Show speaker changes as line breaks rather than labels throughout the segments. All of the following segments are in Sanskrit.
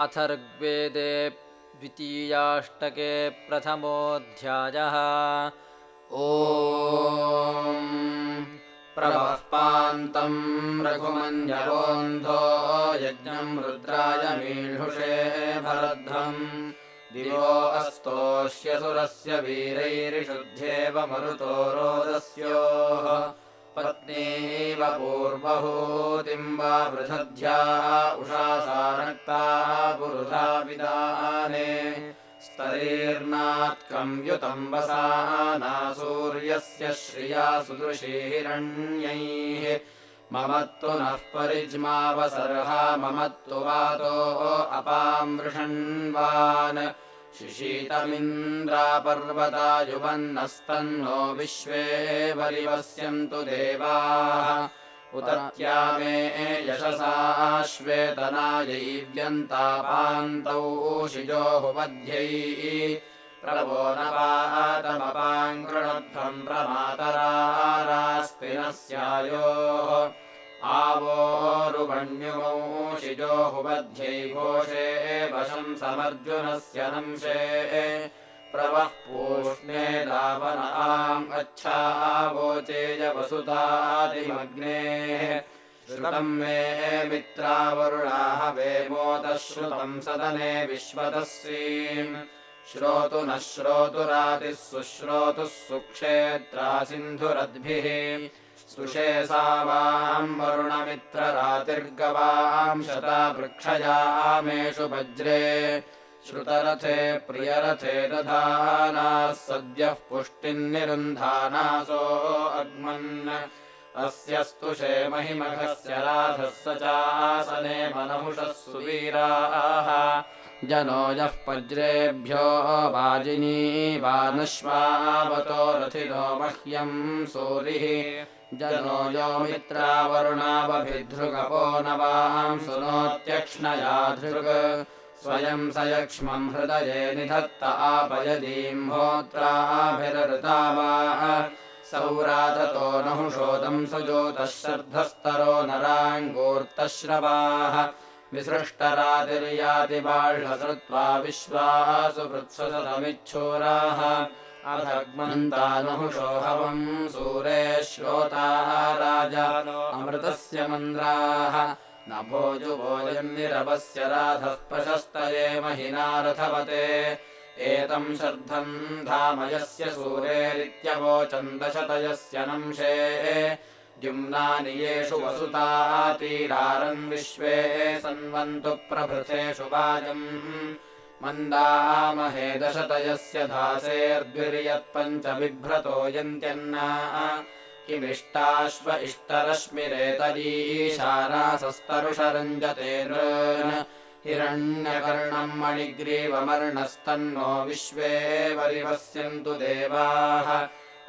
अथर्ग्वेदे द्वितीयाष्टके प्रथमोऽध्यायः।
ओ प्रवःपान्तम् रघुमञ्जरोन्धो यज्ञम् रुद्राय मीढुषे भरध्वम् दिवो अस्तोष्यसुरस्य वीरैरिषुध्येव मरुतो रोदस्योः पत्नीव पूर्वभूतिम् वा वृथध्या उषासानक्ता पुरुधा विदाने स्तरीर्नात्कम् युतम् वसाना सूर्यस्य श्रिया सुदृशीहिरण्यैः मम तु नः परिज्मावसर्हा मम तु वातो अपामृषण्वान् शिशीतमिन्द्रापर्वतायुवन्नस्तन्नो विश्वे परिवस्यन्तु देवाः। उदत्या मे यशसा श्वेतनायैव्यन्तापान्तौ शिजोहुपध्यैः प्रभो न पातमपाङ्कृणध्वम् प्रमातरारास्तिनस्यायोः आवोरुवण्युमौ शिजोहुपध्यै घोषे वशम् समर्जुनस्य श्रुतम् सदने विश्वतस्वीम् श्रोतु न श्रोतुरातिः सुश्रोतुः सुक्षेत्रा सिन्धुरद्भिः। स्तुषे सा वाम् वरुणमित्ररातिर्गवाम् शता वृक्षयामेषु वज्रे। श्रुतरथे प्रियरथे दधानाः सद्यः पुष्टिन्निरुन्धानासो अग्मन् अस्य महिमघस्य राधः स चासने मनहुषः सुवीराः। जनो यः वज्रेभ्यो वाजिनी वानश्वावतो रथिनो मह्यम् सूरिः। जनो यो मित्रावरुणावभिधृगपो न वाम् सुनोत्यक्ष्णया धृग। स्वयम् स यक्ष्मम् हृदये निधत्त आपयदीम् होत्राभिरृता वा सौराधतो नहुषोदम् सजोतः शर्धस्तरो नराङ्गूर्तश्रवाः। विसृष्टरातिर्याति बाह्यसृत्वा विश्वासु पृत्सुतमिच्छूराः अधग्मन्तानुहुषो हवम् सूरे श्रोताः राजानो अमृतस्य मन्द्राः न भोजुभोजन्निरवस्य राधः प्रशस्तये महिनारथवते एतम् शर्धम् धामयस्य सूरेरित्यवोचन्दशतयस्य नंशे। द्युम्नानि येषु वसुतातीरारम् विश्वे सन्वन्तु प्रभृतेषु वाजम्। मन्दामहे दशतयस्य धासेर्द्विर्यत्पञ्च बिभ्रतो यन्त्यन्ना। किमिष्टाश्व इष्टरश्मिरेतरीशारासस्तरुषरञ्जते हिरण्यकर्णम् मणिग्रीवमर्णस्तन्नो विश्वे परिवस्यन्तु देवाः।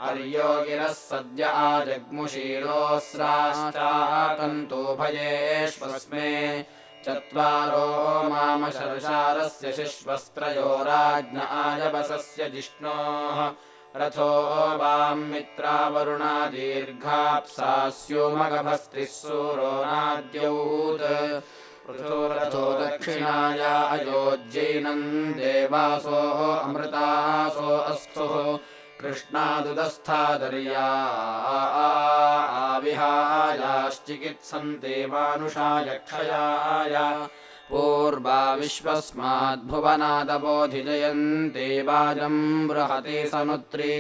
अर्योगिनः सद्य आजग्मुशीलोऽस्राश्चाकन्तुभयेष्वस्मे चत्वारो मामशर्षारस्य शिश्वस्त्रयो राज्ञ आजवसस्य जिष्णोः। रथो वाम् मित्रावरुणा दीर्घाप्सास्योमगभस्तिः सूरो नाद्यौत् रथो दक्षिणाय अयोज्यैनम् देवासो अमृतासो अस्थुः कृष्णादुदस्थादर्या आविहायाश्चिकित्सन्ते मानुषायक्षयाय पूर्वा विश्वस्माद्भुवनादबोधिजयन्ते वाजम् बृहति समुत्री।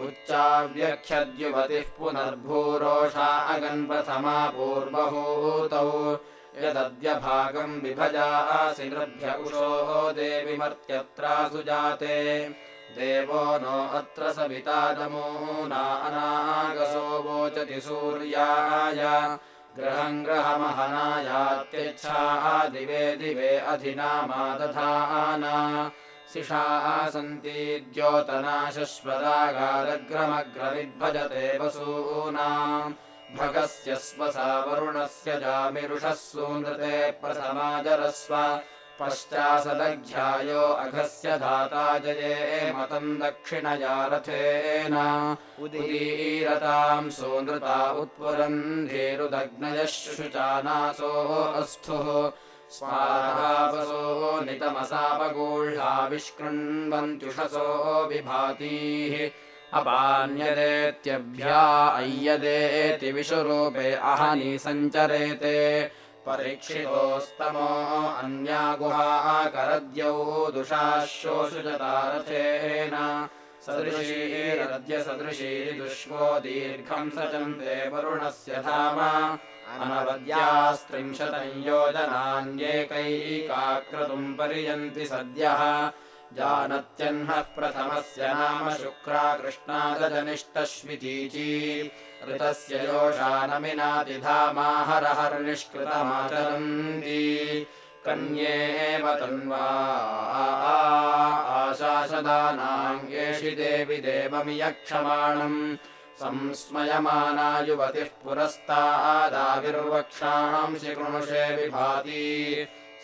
उच्चाव्यख्यद्युवतिः पुनर्भूरोषा अगन्प्रथमा पूर्वभूतौ यदद्यभागम् विभजासि नृभ्य उषोः देविमर्त्यत्रासु जाते। देवो नो अत्र सवितादमूना अनागसो वोचति सूर्याय। ग्रहम् ग्रहमहनायात्यच्छा दिवे दिवे अधिनामा दधाना। सिषा सन्ति द्योतना शश्वदागारग्रमग्रविद्भजते वसूनाम् भगस्य स्वसा वरुणस्य जामिरुषः सूनृते प्रथमाजरस्व। पश्चासदघ्यायो अघस्य धाता जये मतम् दक्षिणया रथेन उदीरताम् सोनृता उत्पुरन्धीरुदग्नयः शुचानासो अस्थुः। स्वाहावसो नितमसापगूढाविष्कृण्वन्त्युषसो विभातीः अपान्यदेत्यभ्या अय्यदेति विषुरूपे अहनि सञ्चरेते। परीक्षितोस्तमो अन्या गुहाकरद्यौ दुषाशोषुजतारथेन सदृशीरद्य सदृशी दुष्वो दीर्घम् सचन्ते वरुणस्य धाम। अनवद्यास्त्रिंशतम् योजनान्येकैकाक्रतुम् परियन्ति सद्यः जानत्यह्नः प्रथमस्य नाम शुक्रा कृष्णागजनिष्टश्वितीची ऋतस्य योषानमिनातिधामाहरहर्निष्कृतमाचरन्ति कन्येव तन्वा आशासदानाङ्गेषि देवि देवमियक्षमाणम्। संस्मयमाना युवतिः पुरस्तादाविर्वक्षांसि कृणुषे विभाति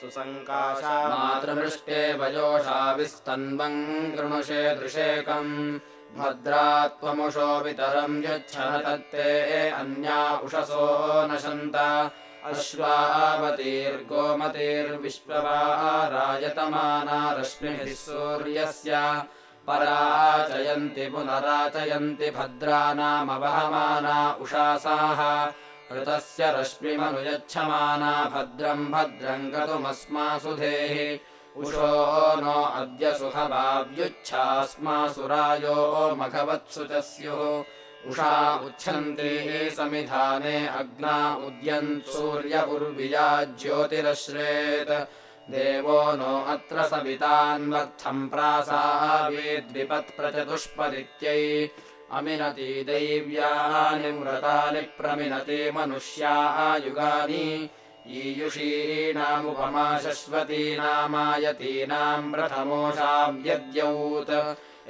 सुसङ्काशा मातृमृष्टे वयोषा विस्तन्वम् कृणुषे वितरम् यच्छन तत्ते अन्या उषसो नशन्त अश्वावतीर्गोमतीर्विश्ववा रायतमाना रश्मिभिः सूर्यस्य। पराचयन्ति पुनराचयन्ति भद्रानामवहमाना उषासाः ऋतस्य रश्मिमनुयच्छमाना भद्रम् भद्रम् गतुमस्मासु धेहि उषो नो अद्य सुखभाव्युच्छास्मासु रायो मघवत्सु च स्युः उषा उच्छन्ति समिधाने अग्ना उद्यन् सूर्य उर्विया ज्योतिरश्रेत्। देवो नो अत्र सवितान्वर्थम् प्रासावेद्विपत्प्रचतुष्पदित्यै अमिनति दैव्यानि व्रतानि प्रमिनति मनुष्या युगानि। ईयुषीणामुपमा शश्वतीनामायतीनाम् प्रथमोषाव्यद्यौत्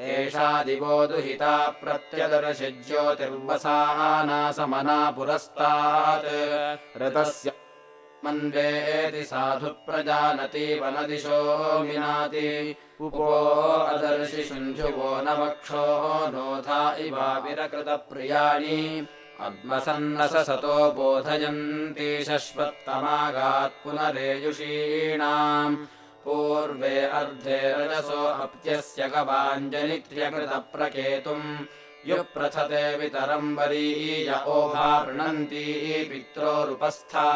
एषा दिवो दुहिता प्रत्यदर्शि ज्योतिर्वसानासमना पुरस्तात्। ऋतस्य मन्वेति साधु प्रजानति वनदिशो मिनाति। उपो अदर्शि शुञ्झुवो न वक्षो नोधा इवाविरकृतप्रियाणि अद्मसन्नसतो बोधयन्ति शश्वत्तमागात् पुनरेयुषीणाम्। पूर्वे अर्धे रजसो अप्त्यस्य गवाञ्जलित्र्यकृतप्रकेतुम् युप्रथते वितरम् वरीय ओभा पृणन्ति पित्रोरुपस्था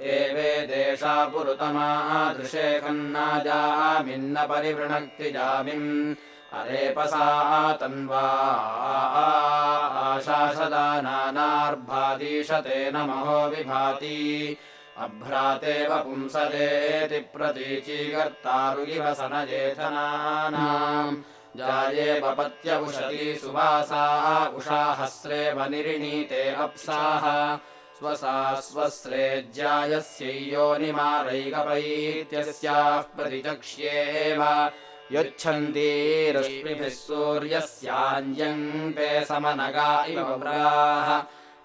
एवे देशा पुरुतमा दृशे कन्नाजामिन्न परिवृणक्ति जामिम् अरेपसा तन्वा आशासदानार्भादीशते न महो विभाति। अभ्रातेव पुंसदेति प्रतीचीकर्तारुगिव सनजेथनानाम् जायेवपत्य उशती सुवासा उषाहस्रेव निरिणीते अप्साः स्वसा स्वस्रेज्यायस्यैयोनिमारैकपैत्यस्याः प्रतिचक्ष्येव। यच्छन्ती रश्मिभिः सूर्यस्याञ्जङ् ते समनगा इव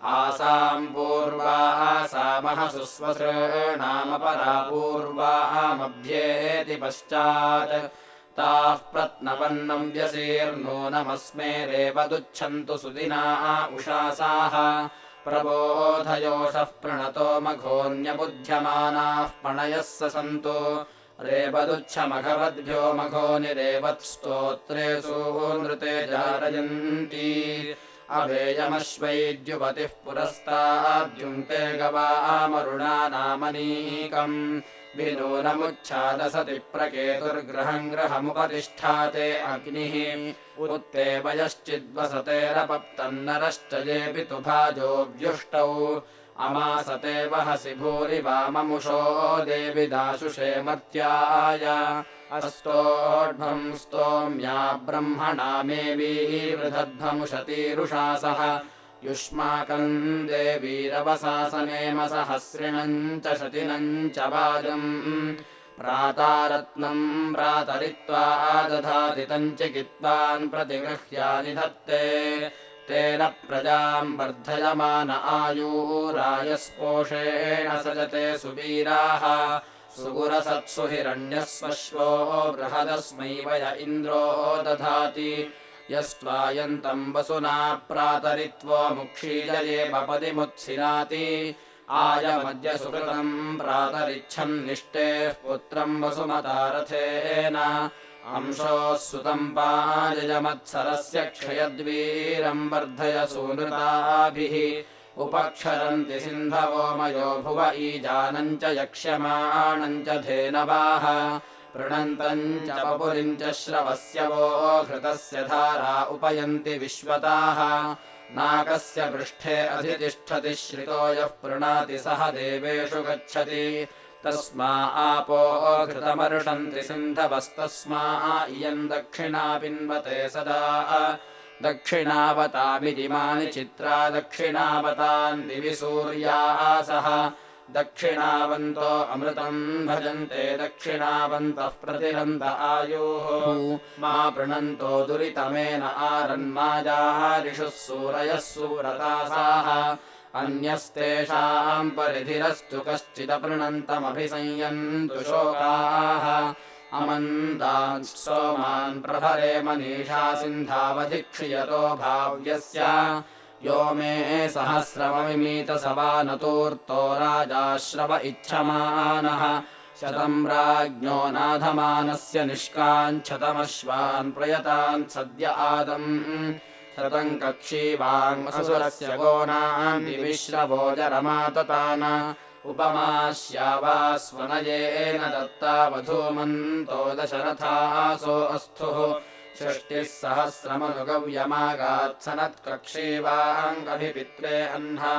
आसाम् पूर्वासामः सुस्वसृणामपरा पूर्वामभ्येति पश्चात्। ताः प्रत्नवन्नम् व्यसीर्नूनमस्मे रेवदुच्छन्तु सुदिनाः उषासाः प्रबोधयोषः प्रणतो मघोऽन्यबुध्यमानाः पणयः स सन्तु। रेवदुच्छमघवद्भ्यो मघोनिरेवत्स्तोत्रे सूनृते जारयन्ती। अभेयमश्वैद्युपतिः पुरस्ताद्युङ्क्ते गवामरुणा नामनीकम् विनूनमुच्छादसति प्रकेतुर्ग्रहम् ग्रहमुपतिष्ठाते अग्निः। उत्ते वयश्चिद्वसतेरपप्तन्नरश्च येऽपि तु भाजो व्युष्टौ। अमासते वहसि भूरि वाममुषो देवि दाशुषे मर्त्याय अस्तोढ्भम् स्तोम्या ब्रह्मणामेवीवृधध्वमुषतीरुषासः युष्माकम् देवीरवसासनेम सहस्रिणम् च शतिनम् च वाजम्। प्रातारत्नम् प्रातरित्वा दधाति चिकित्वान् प्रतिगृह्यानि धत्ते तेन प्रजाम् वर्धयमान आयूरायस्पोषेण सजते सुवीराः। सुगुरसत्सु हिरण्यस्वश्वो बृहदस्मै वय इन्द्रो दधाति यस्त्वायन्तम् वसुना प्रातरित्वो मुक्षीजये बपदिमुत्सिनाति आयमद्य सुकृतम् प्रातरिच्छन्निष्टेः पुत्रम् वसुमतारथेन। अंशोः सुतम् पायजमत्सरस्य क्षयद्वीरम् वर्धय सूनृताभिः। उपक्षरन्ति सिन्धवो मयो भुव ईजानम् च यक्ष्यमाणम् च धेनवाः पृणन्तम् च पपुरिम् च श्रवस्य वो घृतस्य धारा उपयन्ति विश्वताः। नाकस्य पृष्ठे अधितिष्ठति श्रितो यः पृणाति सह देवेषु गच्छति। तस्मा आपो घृतमर्षन्ति सिन्धवस्तस्मा इयम् दक्षिणा पिन्वते सदा। दक्षिणावतामितिमानि चित्रा दक्षिणावतान् दिवि सूर्यासः दक्षिणावन्तो अमृतम् भजन्ते दक्षिणावन्तः प्रतिरन्त आयुः। मा पृणन्तो दुरितमेन आरन्माजारिषुः सूरयः सूरतासाः। अन्यस्तेषाम् परिधिरस्तु कश्चिदपृणन्तमभिसंयन्तु शोकाः। अमन्तान् सोमान् प्रभरे मनीषा सिन्धावधिक्षियतो भाव्यस्य यो मे सहस्रममिमीतसवानतूर्तो राजाश्रव इच्छमानः। शतम् राज्ञो नाधमानस्य निष्काञ्छतमश्वान् प्रयतान् सद्य आदम्। शतम् कक्षीवाङ्सुरस्य गोनाम् विश्रवोजरमाततान उपमास्यावास्वनयेन दत्ता वधूमन्तो दशरथासो अस्थुः षष्टिः सहस्रमनुगव्यमागात्सनत्कक्षीवाङ्गभिपित्रे अह्ना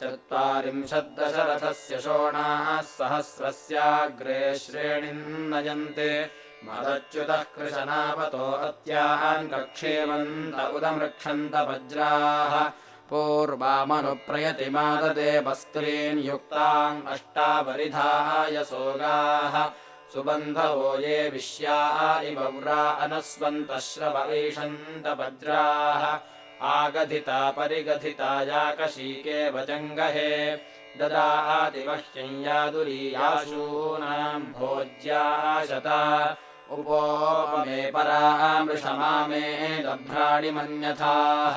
चत्वारिंशद्दशरथस्य शोणाः सहस्रस्याग्रे श्रेणिम् नयन्ते मदच्युतः कृशनापतो अत्यान् कक्षेमन्त उदमृक्षन्त वज्राः। पूर्वामनुप्रयति माददे वस्त्रीन् युक्ताम् अष्टापरिधाय सोगाः सुबन्धवो ये विश्या इव व्रा अनस्वन्तः श्रव ईषन्त वज्राः आगधिता परिगधिता याकशीके वजङ्गहे ददातिमह्यम् यादुरीयाशूनाम् भोज्या शता उपोपमे परामृषमामे दभ्राणि मन्यथाः।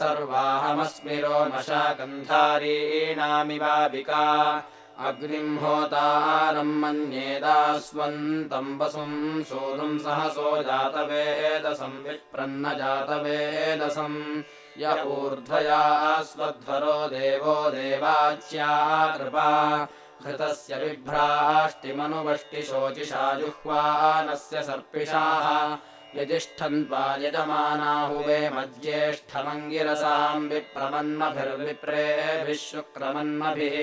सर्वाहमस्मिरो नशाकन्धारीणामिवाबिका अग्निम् होतारम् मन्येदास्वन्तम् वसुम् सूनुम् सहसो जातवेदसम् विप्रन्न जातवेदसम् य ऊर्ध्वया स्वध्वरो देवो देवाच्या कृपा। घृतस्य बिभ्राष्टिमनुवष्टिशोचिषा जुह्वानस्य सर्पिषाः। यजिष्ठन्त्वा यजमानाहुवे मज्येष्ठमङ्गिरसाम् विप्रमन्मभिर्विप्रेभिः शुक्रमन्मभिः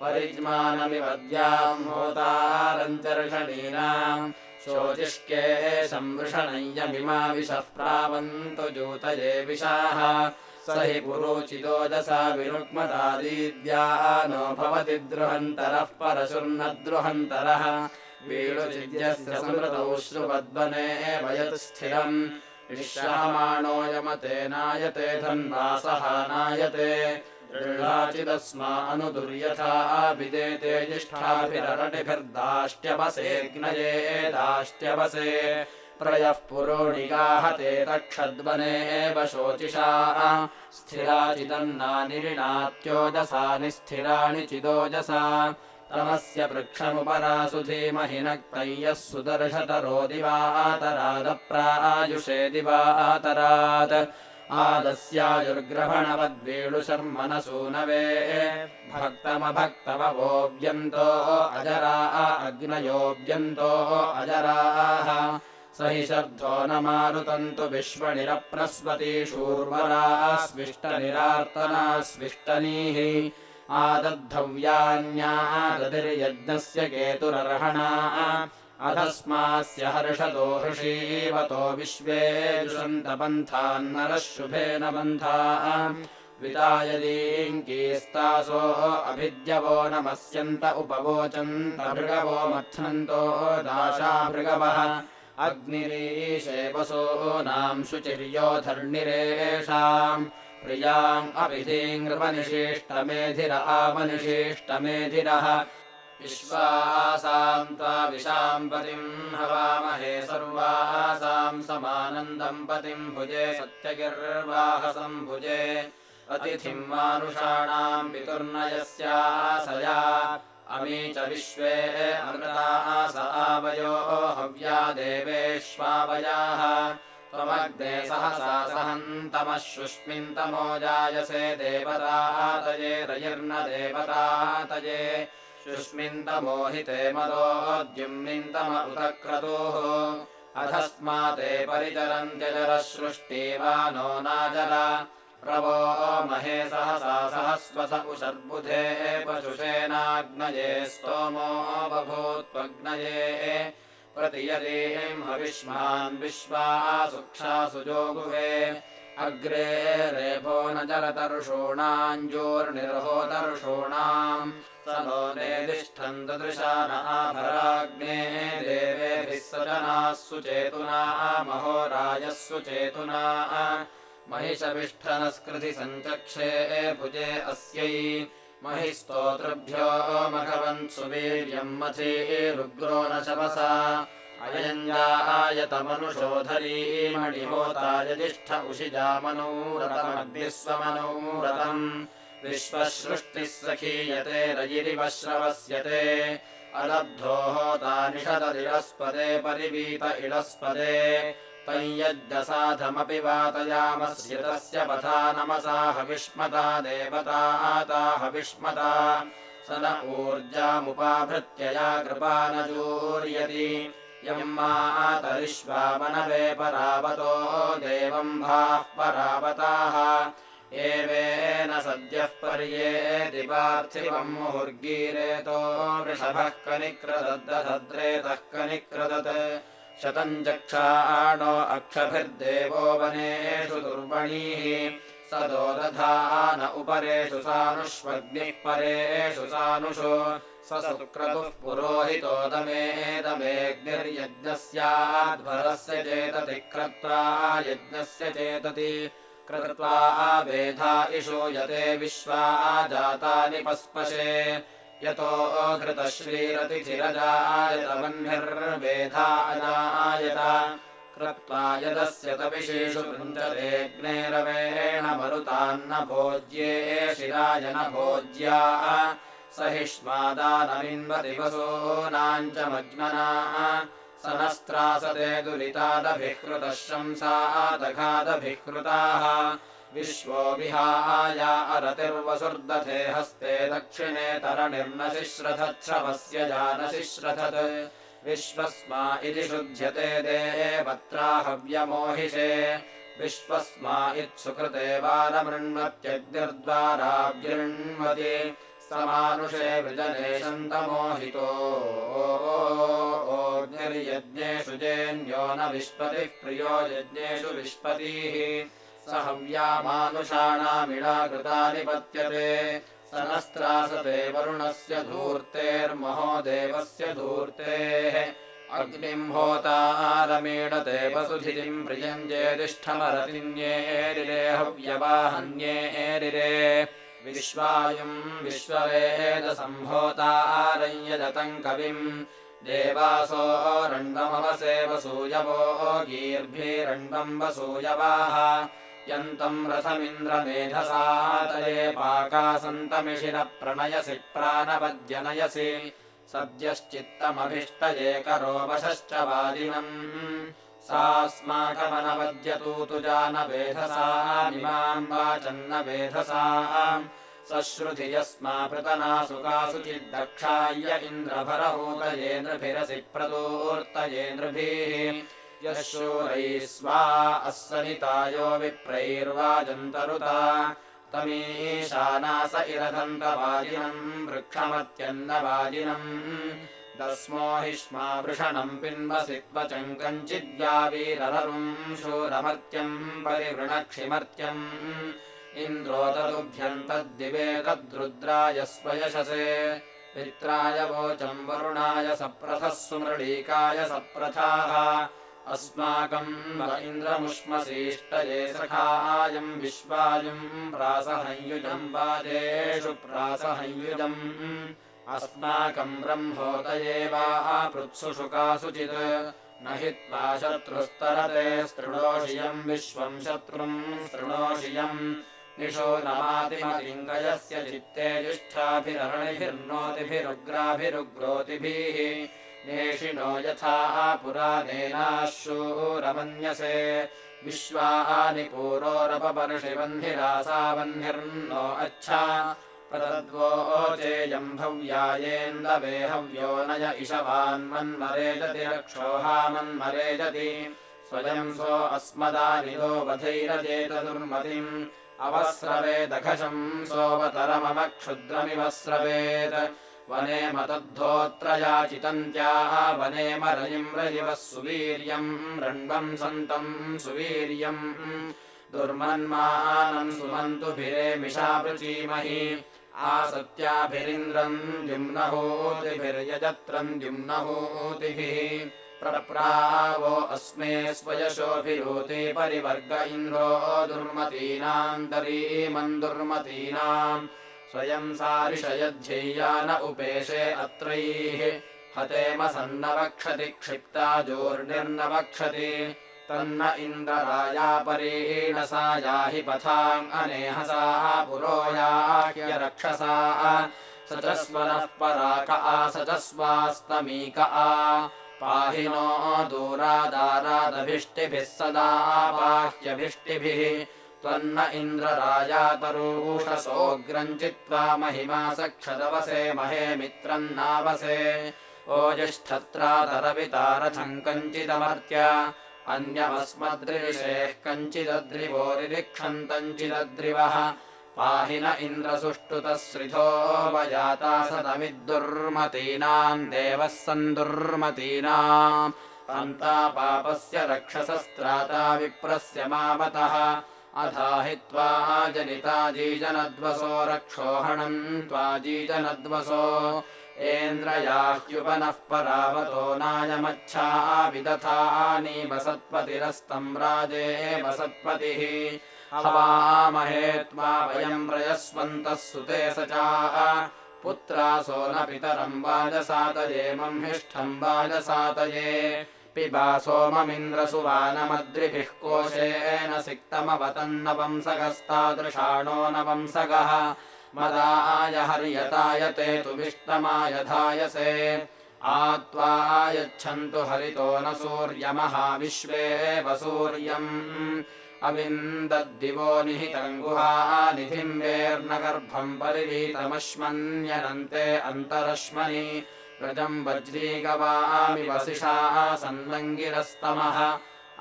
परिज्मानमिवद्याम् होतारञ्चर्षणीनाम् शोचिष्के संवृषणय्यमिमा विशः प्रावन्तु जूतये विशाः। स हि पुरोचिदोजसा विरुक्मतादीद्या नो भवति द्रुहन्तरः परशुर्नद्रुहन्तरः। वीडुचिद्यस्य स्मृतौ श्रुवद्वने वयत् स्थिरम्। विश्रामाणोऽयमते नायते धन्वासः नायते दृढाचिदस्मा अनुदुर्यथा विदेते जिष्ठाभिररटिभिर्दाष्ट्यवसेऽग्नये दाष्ट्यवसे प्रयः पुरोणिगाहते तक्षद्वने एव शोचिषा। स्थिराचिदन्नानिरिणात्योजसा निस्थिराणि चिदोजसा। तमस्य वृक्षमुपरासु धीमहि नक्तय्यः सुदर्शतरो दिवातरादप्रायुषे दिवातरात् आदस्यायुर्ग्रहणवद्वेणुशर्मनसूनवे भक्तमभक्तमवोऽव्यन्तो अजरा अग्नयोऽव्यन्तो अजराः। स हि शर्धो न मारुतन्तु विश्वनिरप्रस्वती शूर्वरा स्विष्टनिरार्तना स्विष्टनीः आदद्धव्यान्यादधिर्यज्ञस्य केतुरर्हणा अधस्मास्य हर्षतो हृषीवतो विश्वे दुषन्तपन्थान्नरः शुभेन बन्धा वितायदीङ्कीस्तासो अभिद्यवो नमस्यन्त उपवोचन्त भृगवो मथ्नन्तो दाशा अग्निरीशे वसूनाम् शुचिर्योधर्निरेषाम्। प्रियाम् अभिधीङ्गृपनिशिष्टमेधिर आवनिशिष्टमेधिरः विश्वासाम् त्वा विशाम् पतिम् हवामहे सर्वासाम् समानम् दम्पतिम् भुजे सत्यगिर्वाहसम् भुजे अतिथिम् मानुषाणाम् पितुर्नयस्यासया अमी च विश्वे अमृता स आवयो हव्या देवेष्वावयाः त्वमग्ने सहसा सहन्तमः शुष्मिन्तमो जायसे देवतातये रयिर्न देवतातये शुष्मिन्तमोहिते मदोद्युम्निन्तम उतक्रतुः अधस्माते परिचरन्त्यजरः सृष्टिवानो नाजर। प्रवो महे सहसा सहस्वस उशर्बुधे पशुषेनाग्नये स्तोमो बभूत्वग्नये। प्रतियदीम् हविष्मान् विश्वा सुक्षासु जोगुवे अग्रे रेभो न जलतर्षूणाञ्जोर्निर्होतर्षूणाम् स नो नेदिष्ठम् ददृशा न आभराग्ने देवेभिः सजनाः सुचेतुना महोराजः सुचेतुना महिषविष्ठनस्कृति सञ्चक्षे भुजे अस्यै महिस्तोतृभ्यो मघवन् सुवीर्यम् मथी रुग्रो न शवसा अयञ्जायतमनुषोधरी मणिहोतायजिष्ठ उषिजामनूरतमग्निस्वमनूरतम् विश्वसृष्टिः सखीयते रयिरिव श्रवस्यते अलब्धो होतानिषददिरस्पदे परिवीत इडस्पदे तञ्यज्ञसाधमपि वातयामस्य तस्य पथा नमसा हविष्मता देवता आता हविष्मता। स न ऊर्जामुपाभृत्यया कृपा न जूर्यति यम् मातरिष्वामनवे परावतो देवम् भाः परावताः एवेन सद्यः पर्येति पार्थिवम् मुहुर्गीरेतो वृषभः कनिक्रदद्दधद्रेतः कनिक्रदत्। शतम् चक्षाणो अक्षभिर्देवो वनेषु दुर्वणीः। स दोदधा न उपरेषु सानुष्वग्निः परेषु सानुषु। स सुक्रतुः पुरोहितोदमेदमेऽग्निर्यज्ञस्याध्वरस्य चेतति क्रत्वा यज्ञस्य चेतति कृत्वा वेधा इषो यते विश्वा जातानि पस्पशे यतो घृतश्रीरतिथिरजायतवह्निर्वेधा अजायत कृत्वा यदस्य तविशेषु पृञ्जतेऽग्नेरवेण मरुतान्न भोज्ये शिराय न भोज्या। स हिष्मादानमिन्वति वसूनाम् च मग्नना स नस्त्रासते दुरितादभिकृतः शंसादघादभिकृताः विश्वो विहाया अरतिर्वसुर्दधे हस्ते दक्षिणे तरणिर्नशिश्रथच्छवस्य जानशिश्रथत्। विश्वस्मा इति शुध्यते देवत्राहव्यमोहिषे विश्वस्मा इत्सुकृते बालमृण्वत्यग्निर्द्वाराभ्यृण्वति समानुषे वृजने शन्तमोहितो निर्यज्ञेषु जेन्यो न विष्पतिः प्रियो यज्ञेषु विष्पतिः। स हव्यामानुषाणामिळा कृतानि पत्यते स नस्त्रासते वरुणस्य धूर्तेर्महो देवस्य धूर्तेः। अग्निम् होतारमीडते वसुधितिम् प्रियम् जेदिष्ठमरतिन्येरिरे हव्यवाहन्येरिरे विश्वायुम् विश्ववेदसम्भोतारञ्यदतम् कविम्। देवासो रण्डमवसे वसूयवो गीर्भिरण्डम् वसूयवाः। यन्तम् रथमिन्द्रमेधसातये पाकासन्तमिषिर प्रणयसि प्राणपद्यनयसि। सद्यश्चित्तमभिष्टये करो वशश्च वादिनम् सास्माकमनवद्यतु तु जानवेधसामिमाम् वाचन्न वेधसा सश्रुधि यस्मा पृतनासु कासुचिद्दक्षाय इन्द्रभरहूतये नृभिरसि प्रदूर्तये नृभिः यः शूरैः स्वा अस्सनितायो विप्रैर्वाजन्तरुता। तमीशानास इरदन्तवाजिनम् वृक्षमत्यन्नवाजिनम् दस्मो हिष्मा वृषणम् पिन्वसि त्वचम् कञ्चिद्यावीररुम् शूरमर्त्यम् परिवृणक्षिमर्त्यम् इन्द्रो तदुभ्यम् तद्दिवे तद्रुद्राय स्वयशसे पित्राय वोचम् वरुणाय सप्रथः सुमृळीकाय सप्रथाः अस्माकम् इन्द्रमुष्मसीष्टये सखायम् विश्वायुम् प्रासहंयुजम् वाजेषु प्रासहंयुजम् अस्माकम् ब्रह्मोदये वा कासुचित् न हि त्वा शत्रुस्तरते स्तृणोषियम् विश्वम् शत्रुम् स्तृणोषियम् निशो नमातिमलिङ्गयस्य चित्ते जिष्ठाभिरणिभिर्नोतिभिरुग्राभिरुग्रोतिभिः नेषिणो यथा पुराणेनाशूरमन्यसे विश्वानि बन्धिर्नो अच्छा प्रतद्वोचेयम् भव्यायेन्दवे हव्यो नय इषवान्मन्मरेजति रक्षोहामन्मरेजति स्वयम् सो अस्मदानिदो वधैरजेतदुर्मतिम्। अवस्रवेदघशम् सोऽवतरमम क्षुद्रमिव स्रवेत्। वने मतद्धोऽत्र याचितन्त्याः वने मरयिम् रजिवः सुवीर्यम्। रण्वम् सन्तम् सुवीर्यम्। दुर्मन्मानम् सुमन्तुभिरेमिषावृचीमहि आसत्याभिरिन्द्रम् द्युम्नहूतिभिर्यजत्रम् द्युम्नहूतिभिः प्रप्रावो अस्मे स्वयशोऽभिरूति परिवर्ग इन्द्रो दुर्मतीनाम् दुर्मतीनाम् स्वयम् सारिषयध्येया न उपेशे अत्रैः हतेम सन्नवक्षति क्षिप्ता जोर्निर्न वक्षति तन्न इन्द्ररायापरीणसा याहि पथाम् अनेहसा पुरो याह्यरक्षसा। स च स्वनः पराक आ स च स्वास्तमीक आ। पाहि नो दूरादारादभिष्टिभिः सदा बाह्यभिष्टिभिः। त्वन्न इन्द्रराजातरूषसोऽग्रम् चित्वा महिमा सक्षदवसे महे मित्रम् नावसे। ओजिष्ठत्रातरवितारथम् कञ्चिदमर्त्य अन्यमस्मद्रिषेः कञ्चिदद्रिवोरिक्षन्तम् चिदद्रिवः पाहि न इन्द्रसुष्टुतः श्रिधो वजाता सदमिद्दुर्मतीनाम् देवः सन्दुर्मतीनाम्। अन्तापापस्य रक्षसस्त्राता विप्रस्य मामतः। अधाहि त्वा जनिता जीजनद्वसो रक्षोहणम् त्वा जीजनद्वसो एन्द्रयाह्युपनः परावतो नायमच्छा विदथानि वसत्पतिरस्तम् राजे वसत्पतिः। हवामहे त्वा वयम् प्रयस्वन्तः सुते स चाः। पुत्रासो न पितरम् वाजसातये मह्मिष्ठम् वाजसातये पिबा सोममिन्द्रसुवानमद्रिभिः कोशेन सिक्तमवतन्नवंसगस्तादृशाणो नवंसगः मदाय हर्यताय ते विष्टमाय धायसे आत्वा यच्छन्तु हरितो न सूर्यमहाविश्वेव सूर्यम् अविन्दद्दिवो निहितम् गुहानिधिम् वेर्नगर्भम् परिवीतमश्मन्यनन्ते अन्तरश्मनि। व्रजम् वज्रीगवामि वसिषा सन्नङ्गिरस्तमः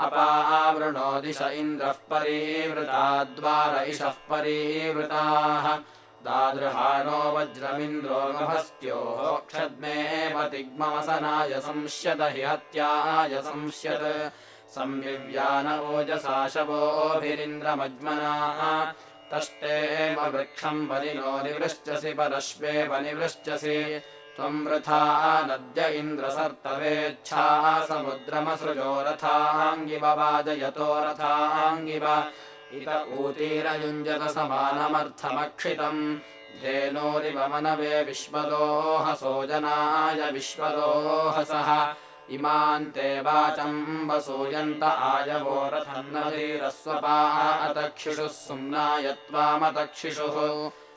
अपावृणोदिश इन्द्रः परीवृता इषः परीवृताः दादृहाणो वज्रमिन्द्रो गभस्त्योः क्षद्मेव तिग्मवसनाय संश्यत हि हत्याय संश्यत्। संविव्यान ओजसा शवोभिरिन्द्रमज्मनाः तष्टेम वृक्षम् वलिनो निवृश्चसि परश्वेव निवृश्चसि त्वम् वृथा नद्य इन्द्रसर्तवेच्छा समुद्रमसृजो रथाङ्गिव वाजयतो रथाङ्गिव इत ऊतीरयुञ्जत समानमर्थमक्षितम् धेनोरिव मनवे विश्वदोहसो। जनाय विश्वदोहसः इमान् ते वाचम् वसूयन्त आयवो रथन्नधीरस्वपा अतक्षिषुः सुम्नाय त्वामतक्षिषुः।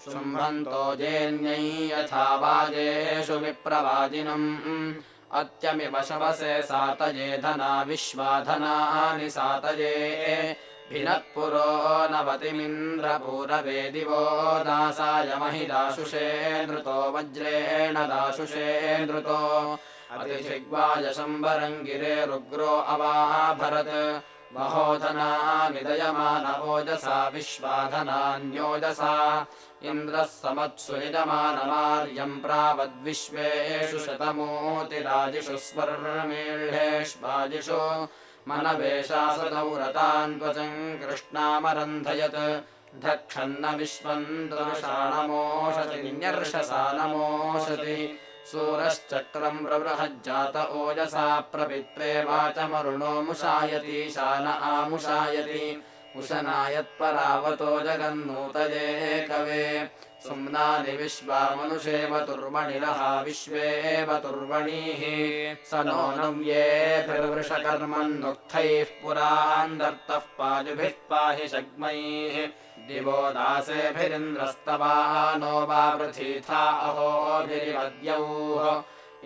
शुम्भन्तो जेन्यै यथा वाजेषु विप्रवाजिनम्। अत्यमिव शवसे सातये धना विश्वाधनानि सातये भिनत्पुरो नवतिमिन्द्रपूरवे दिवो दासाय महिदाशुषे नृतो वज्रेण दाशुषे अतिजिग्वाय शम्बरम् गिरेरुग्रो अवाभरत्। महोधना निदयमान ओजसा विश्वाधनान्योजसा। इन्द्रः समत्सु निजमानमार्यम् प्रावद्विश्वेषु शतमूतिराजिषु स्वर्मीळ्हेष्वाजिषु मनवेशासदौ रतान् त्वचम् कृष्णामरन्धयत्। धक्षन्न न्यर्षसा नमोषति सूरश्चक्रम् प्रबृहज्जात ओजसा प्रपित्रे वाचमरुणो मुषायति शान आमुषायति उशनायत्परावतो जगन्नूतये कवे सुम्नानि विश्वामनुषेवतुर्वणिनः विश्वेव तुर्वणीः स नो नव्येभिर्वृषकर्मन्नुक्थैः पुरान्दर्तः पायुभिः पाहि शग्मैः। दिवो दासेभिरिन्द्रस्तवा नो वा पृथीथा अहोभिरिवद्यौः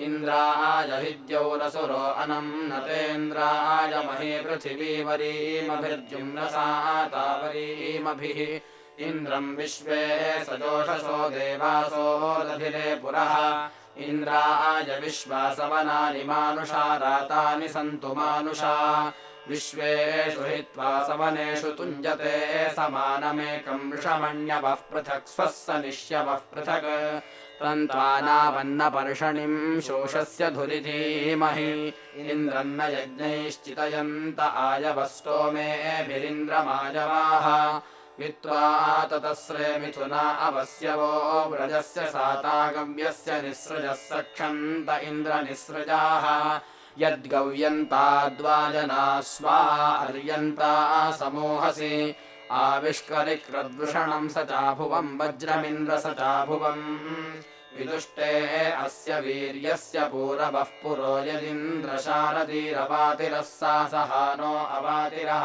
इन्द्राय हिद्यौरसुरो अनम् नतेन्द्राय महे पृथिवीवरीमभिर्जुम्नसा तावरीमभिः इन्द्रम् विश्वे सजोषसो देवासो दधिरे पुरः। इन्द्राय विश्वासवनानि मानुषा रातानि सन्तु मानुषा। विश्वेषु हित्वा सवनेषु तुञ्जते समानमेकम् वृषमण्यवः पृथक् स्वः निश्यवः पृथक्। तन्त्वानावन्नपर्षणिम् शोषस्य धुरिधीमहि इन्द्रन्न यज्ञैश्चितयन्त आयवस्तोमेभिरिन्द्रमायवाः वित्त्वा ततस्रे मिथुना अवस्यवो व्रजस्य सातागव्यस्य निःसृजः सक्षन्त इन्द्रनिःसृजाः यद्गव्यन्ताद्वाजना स्वा अर्यन्ता समोहसि। आविष्करिक्रद्वृषणम् स चाभुवम् वज्रमिन्द्र स चाभुवम् विदुष्टे अस्य वीर्यस्य पूरवः पुरो यदिन्द्रशारदीरवातिरः सा सहानो अवातिरः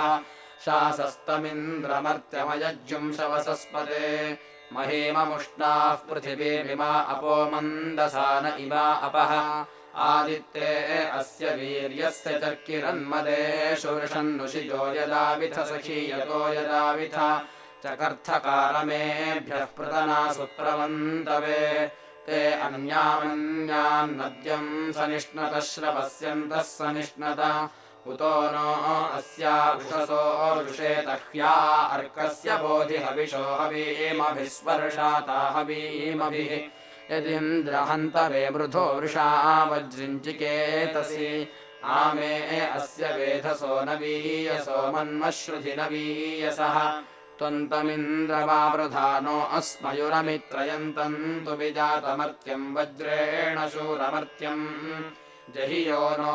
शासस्तमिन्द्रमर्त्यमयज्जुम् शवसस्पते। महीममुष्णाः पृथिवीमिमा अपो मन्दसान इमा अपः। आदित्ये अस्य वीर्यस्य चर्किरन्मदे शोषन्नुषिजो यदाविथ सखीयतो यदाविथ चकर्थकारमेभ्यः पृतना सुप्रवन्तवे। ते अन्यामन्यान्नद्यम् सनिष्णतः श्रवस्यन्तः सनिष्णत उतो नो अस्या वृषसो ऋषेतह्या अर्कस्य बोधिहविषो हवीमभिस्वर्षाता हवीमभिः। यदिन्द्रहन्तवे वृथो वृषा वज्रिञ्चिकेतसि आमे अस्य वेधसो नवीयसो मन्मश्रुधि नवीयसः। त्वन्तमिन्द्रवावृधानो अस्मयुरमित्रयन्तम् तु विजातमर्त्यम् वज्रेण शूरमर्त्यम् जहियो नो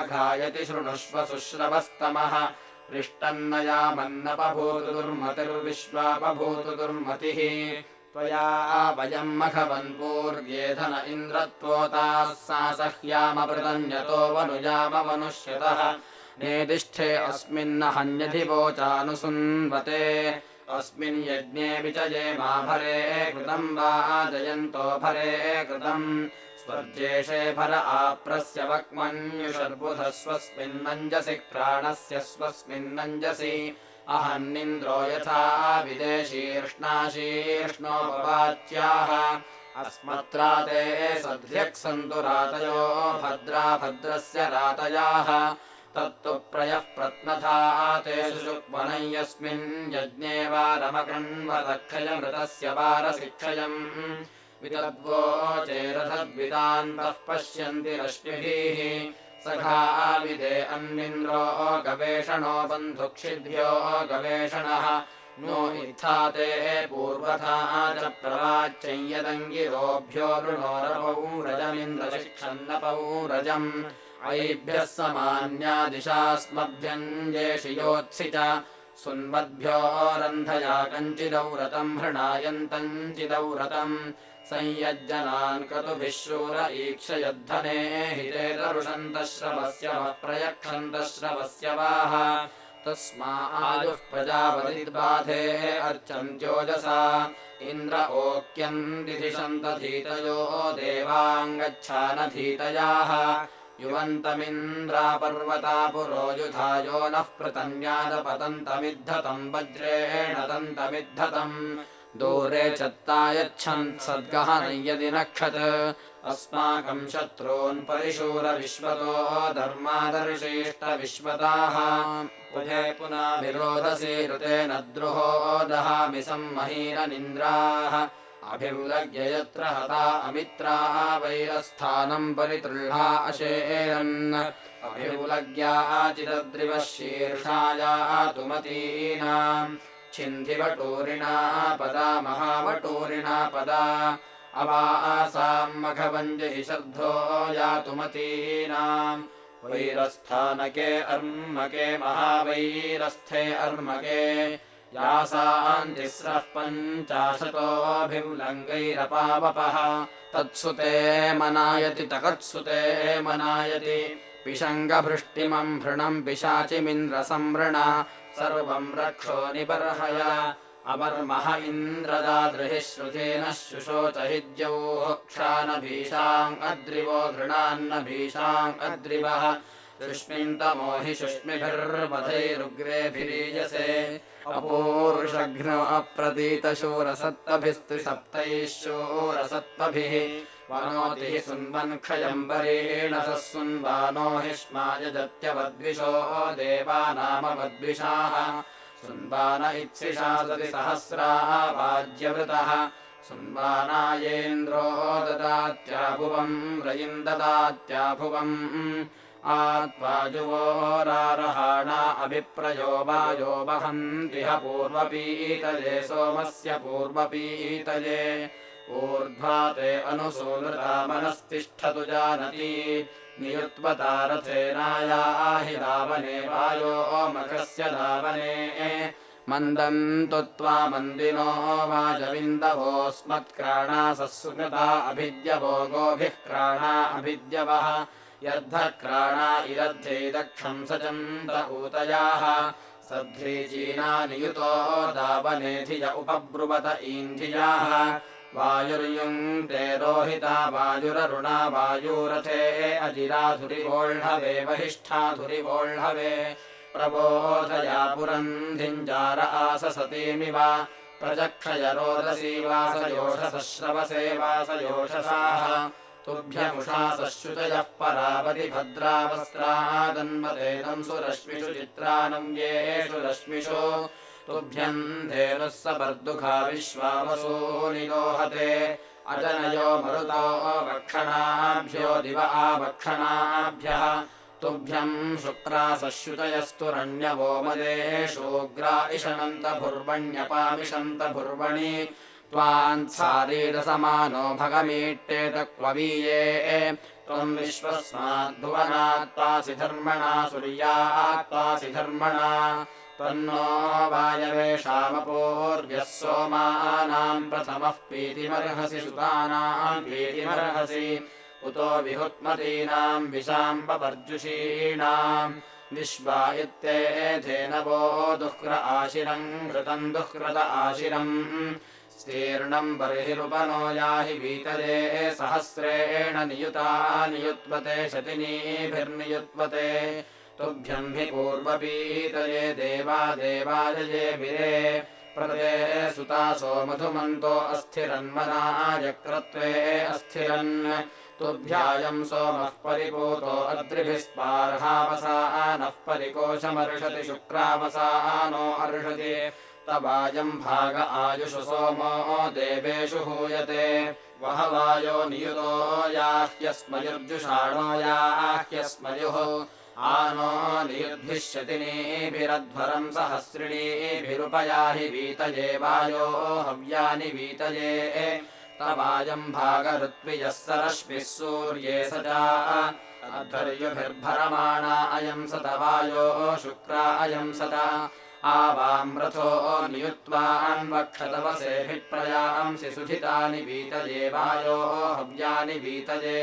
अघायति शृणुष्व सुश्रवस्तमः। पृष्टन्नयामन्नपभूतु दुर्मतिर्विश्वापभूतु दुर्मतिः त्वया वयम् मघवन्पूर्व्येधन इन्द्रत्वोताः सा सह्यामपृतन्यतो वनुजामवनुष्यतः नेदिष्ठे अस्मिन्न हन्यधिवोचानुसुन्वते अस्मिन् यज्ञे विजये मा भरे कृतम् वा जयन्तो भरे कृतम् स्वर्जेशे भर आप्रस्य वक्मन्युषर्बुधः स्वस्मिन्नञ्जसि प्राणस्य स्वस्मिन्नञ्जसि। अहन्निन्द्रो यथा विदेशीर्ष्णाशीर्ष्णोपवाच्याः। अस्मत्रा ते सध्यक् सन्तु रातयो भद्रा भद्रस्य रातयाः। तत्तु प्रयः प्रत्नथा तेषु शुक्वनै यस्मिन् यज्ञे वारमकृण्वदक्षयमृतस्य वारशिक्षयम् विदद्वोचेरथद्विदान्तः पश्यन्ति रश्मिभिः। सखाविदे अन्निन्द्रो गवेषणो बन्धुक्षिभ्यो गवेषणः। नो इत्था ते पूर्वथा च प्रवाच्ययदङ्गिरोभ्यो वृणोरपौ रजमिन्द्रशिक्षन्नपौ रजम्। ऐभ्यः समान्यादिशास्मभ्यञ्जेषि योत्सि च। सुन्वद्भ्यो रन्धया कञ्चिदौ रतम् हृणायन्तम् चिदौ रतम् संयज्जनान् क्रतुभिः शूर ईक्षयद्धने हितेतरुषन्तः श्रवस्य वः प्रयक्षन्तः श्रवस्य वाः तस्मायुः प्रजापतिर्बाधे अर्चन्त्योजसा इन्द्र ओक्यन्दिधिशन्तधीतयो देवाङ्गच्छानधीतयाः। युवन्तमिन्द्रापर्वता पुरो युधायो नः पृतन्यादपतन्तमिद्धतम् वज्रेण तन्तमिद्धतम् दूरे चत्तायच्छन् सद्गहनै यदि नक्षत्। अस्माकम् शत्रून् परिशूरविश्वतो धर्मादर्शिष्टविश्वताः उभे पुना विरोधसि ऋतेन द्रुहो दहामि सम्महीरनिन्द्राः अभिवलग्य यत्र हता अमित्राः वैरस्थानम् परितृह्णा अशेरन्। अभिवलग्याचिदद्रिवः शीर्षायातुमतीनाम् छिन्धिवटूरिणा पदा महावटूरिणा पदा अवासाम् मघवञ्जहि शर्धो यातुमतीनाम्। वैरस्थानके अर्मके महावैरस्थे अर्मके। यासान्तिस्रः पञ्चाशतोऽभिर्लङ्गैरपावपः तत्सुते मनायति तकत्सुते मनायति। पिशङ्गभृष्टिमम् भृणम् पिशाचिमिन्द्रसंवृण सर्वम् रक्षो निबर्हय। अमर्मः इन्द्रदादृहिः श्रुतेनः शुशोच हि द्यौः क्षानभीषाम् अद्रिवो घृणान्नभीषाम् अद्रिवः। शुष्मिन्तमो हि शुष्मिभिर्वधैरुग्रेभिरीयसे। अपूरुषघ्न सप्तैः शूरसत्त्वभिः वनोति हि सुन्वन् सः सुन्वानो हिष्मायजत्यवद्विषो देवानामवद्विषाः। सुन्वान इत्सिषा सति सहस्रा वाज्यवृतः। सुन्वानायेन्द्रो ददात्याभुवम्। रयिम् ददात्याभुवम् आत्वाजुवोरारहाणा अभिप्रयो वायो वहन्तिह पूर्वपीतये सोमस्य पूर्वपीतये ऊर्ध्वा ते अनुसूनृता मनस्तिष्ठतु जानति। नियुत्वतारथेनायाहि धावने वायो मखस्य धावने। मन्दम् तु त्वा मन्दिनो वाजविन्दवोऽस्मत्क्राणा सस्कृता अभिद्यवो गोभिः क्राणा अभिद्यवः। यद्धक्राणा इरद्धे दक्षम् सचन्द ऊतयाः। सद्ध्रीचीना नियुतो दावनेधिय उपब्रुवत ईन्धियाः वायुर्युङ्क्ते रोहिता वायुररुणा वायुरथे अजिराधुरिवोळ्हवे वहिष्ठाधुरिवोळ्हवे प्रबोधया पुरन्धिञ्जार आससतीमिव प्रचक्षय रोदसी वासयोषसश्रवसे वासयोषसाः। तुभ्यमुषासश्रुतयः परावति भद्रावस्त्रादन्वतेनम् सुरश्मिषु चित्रानम् येषु रश्मिषु तुभ्यम् धेनुः सपर्दुःखा विश्वावसूनिदोहते अजनयो मरुतो वक्षणाभ्यो दिव आवक्षणाभ्यः। तुभ्यम् शुक्रासश्रुतयस्तुरण्यवो मदेषोग्रा इषणन्तभुर्वण्यपामिषन्तभुर्वणि। त्वान्सारीरसमानो भगमीट्टेत क्ववीये त्वम् विश्वस्माद्भुवनात्त्वासि धर्मणा सूर्यात्त्वासि धर्मणा त्वन्नो वायवेषामपूर्व्यः सोमानाम् प्रथमः पीतिमर्हसि सुतानाम् पीतिमर्हसि उतो विहुत्मतीनाम् विशाम्बपर्जुषीणाम् विश्वा इत्येधेनवो दुःख्र आशिरम् घृतम् दुःकृत आशिरम्। स्तीर्णम् बर्हिरुपनो याहि वीतये सहस्रेण नियुता नियुत्वते शतिनीभिर्नियुत्वते तुभ्यम् हि पूर्वपीतये देवा देवायये विरे प्रदे सुतासो मधुमन्तो अस्थिरन्मनायक्रत्वे अस्थिरन्। तुभ्यायम् सोमः परिपूतो अद्रिभिः स्पार्हावसा नः परिकोशमर्षति शुक्रावसानो अर्षति। तवायम् भाग आयुषु सोमो देवेषु हूयते। वह वायो नियुतो याह्यस्मयुर्जुषाणो याह्यस्मयुः आनो नियुद्भिष्यतिनीभिरध्वरम् सहस्रिणीभिरुपयाहि वीतये वायो हव्यानि वीतये। तवायम् भागऋत्विजः सरश्मिः सूर्ये स चाधर्युभिर्भरमाणा अयम् सत वायो शुक्रा अयम् सत आवाम् रथो नियुत्वान्वक्षतवसेऽभिप्रयांसि सुधितानि वीतये वायो हव्यानि वीतये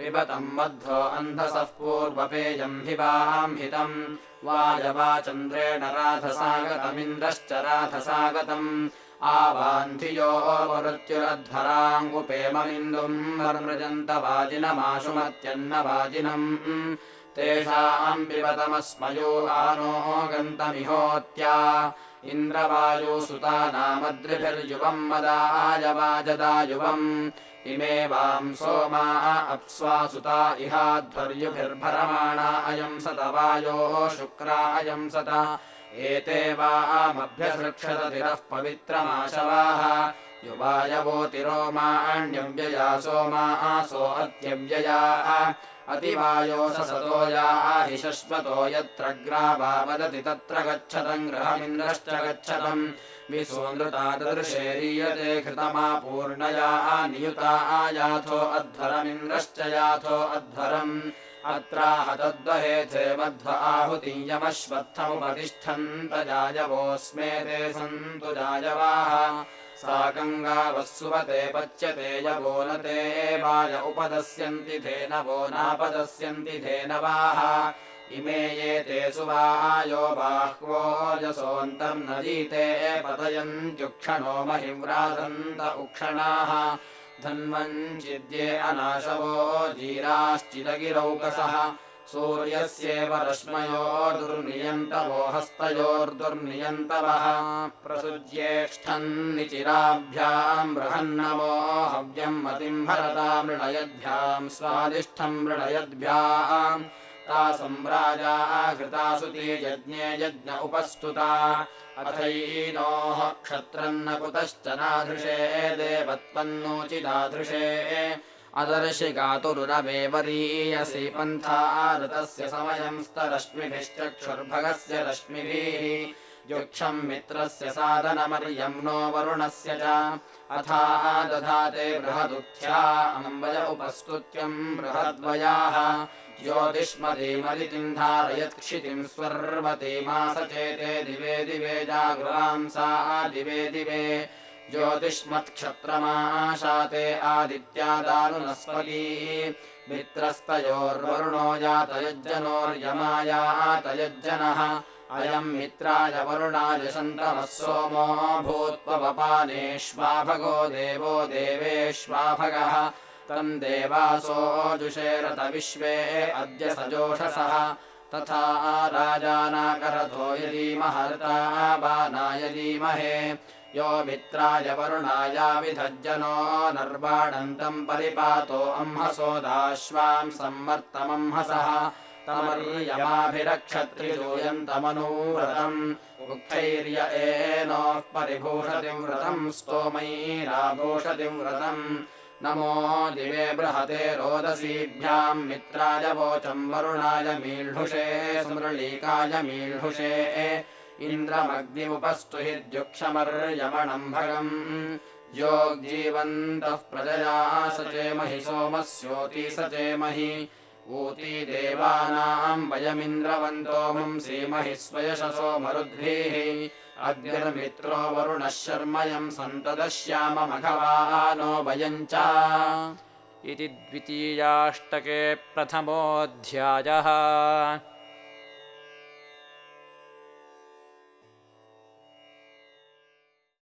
पिबतम् मध्वो अन्धसः पूर्वपेयम् हिवाम् हितम्। वायवाचन्द्रेण राधसागतमिन्द्रश्च राधसागतम्। आवान्धियो मरुत्युरध्वराङ्गुपेममिन्दुम् वर्मृजन्तवाजिनमाशुमत्यन्नवाजिनम् तेषाम् पिबतमस्मयो आनो गन्तमिहोत्या इन्द्रवायुसुतानामद्रिभिर्युवम् मदायवाजदायुवम् इमे वाम् सोमा अप्स्वासुता इहाध्वर्युभिर्भरमाणा अयम् सत वायोः शुक्रा अयम् सत। एते वामभ्यसृक्षततिरः पवित्रमाशवाः। युवायवोतिरोमाण्यव्यया सोमा आसो अत्यव्यया अतिवायो स सतोया हि शश्वतो यत्र ग्रावा वदति तत्र गच्छतम् गृहमिन्द्रश्च गच्छतम्। विसूनृता ददृशेरीयते कृतमा पूर्णया नियुता याथो अध्वरमिन्द्रश्च याथो अध्वरम्। अत्राह तद्वहेथे मध्व आहुतीयमश्वत्थमुपतिष्ठन्त जायवोऽस्मे ते सन्तु जायवाः सा गङ्गावः सुवते पच्यते यवो न ते वाय उपदस्यन्ति धेनवो नापदस्यन्ति धेनवाः इमे ये ते सुवायो बाह्वोजसोऽन्तर्नदीते पतयन्त्युक्षणो महिव्रासन्त उक्षणाः। धन्वञ्चिद्ये अनाशवो जीराश्चिदगिरौकसः सूर्यस्येव रश्मयो दुर्नियन्तवो हस्तयोर्दुर्नियन्तवः प्रसुज्येष्ठन्निचिराभ्याम् बृहन्नवो हव्यम् मतिम् भरता मृणयद्भ्याम् स्वादिष्ठम् मृणयद्भ्याम् ता सम्राजा घृतासुती यज्ञे यज्ञ उपस्तुता अथैनोः क्षत्रन्न कुतश्च नाधृषे देवत्पन्नोचिदाधृषे अदर्शिगातुरुरवेवरीयसि पन्था ऋतस्य समयम् स्तरश्मिभिश्चक्षुर्भगस्य रश्मिभिः। युक्षम् मित्रस्य साधनमर्यम् नो वरुणस्य च। अथा दधाते बृहदुत्थ्या अम्बय उपस्तुत्यम् बृहद्वयाः। ज्योतिष्मतीमदितिम् धारयत्क्षितिम् स्वर्वतीमासचेते दिवे दिवे जागृहांसा दिवे दिवे ज्योतिष्मत्क्षत्रमाशाते आदित्यादानुनस्पती। मित्रस्तयोर्वरुणो यातयज्जनोर्यमायातयज्जनः अयम् मित्राय वरुणाय शन्तमः सोमो भूत्वपानेष्वाभगो देवो देवेष्वाभगः। तम् देवासोजुषेरत विश्वे अद्य सजोषसः। तथा राजानाकरथो यदीमहर्ता बानायदीमहे यो मित्राय वरुणायाविधज्जनो नर्वाणन्तम् परिपातो अह्मसोदाश्वाम् सम्मर्तमंहसः तमर्यमाभिरक्षत्रिजूयन्तमनूव्रतम्। उक्थैर्य एनोः परिभूषतिम् व्रतम् स्तोमैराभूषतिम् व्रतम्। नमो दिवे बृहते रोदसीभ्याम् मित्राय वोचम् वरुणाय मीळ्हुषे स्मृळीकाय मीळ्हुषे इन्द्रमग्निमुपस्तुहिद्युक्षमर्यमणम् भगम् योग्जीवन्तः प्रजया सचेमहि सोमस्योति सचेमहि ऊती देवानाम् वयमिन्द्रवन्तो मुंसीमहि स्वयशसो मरुद्भिः। अग्निर्मित्रो वरुणः शर्मयम् सन्तदश्याममघवानो वयम् च।
इति द्वितीयाष्टके प्रथमोऽध्यायः